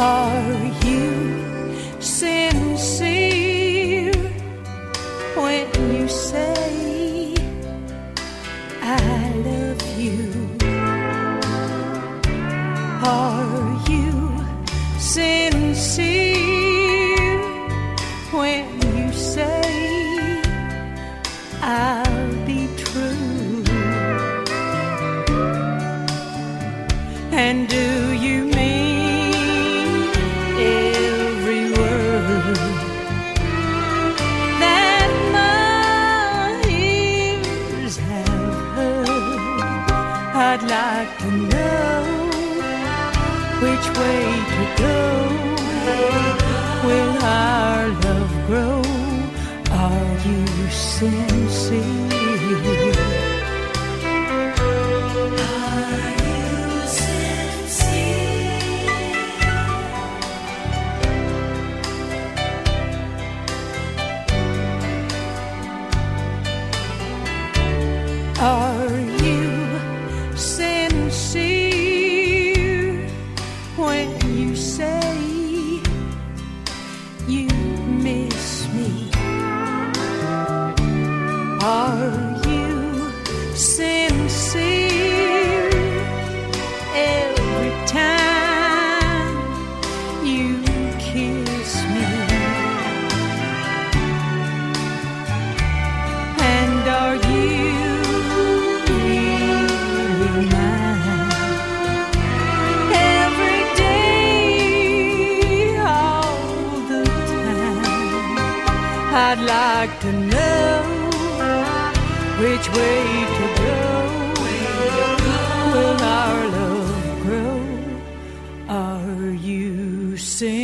Are you sincere when you say I love you? Are you sincere when you say I'll be true? And do you I'd like to know which way to go. Will our love grow? Are you sincere? Are you sincere? Are I'd like to know which way to go. Will our love grow? Are you sincere?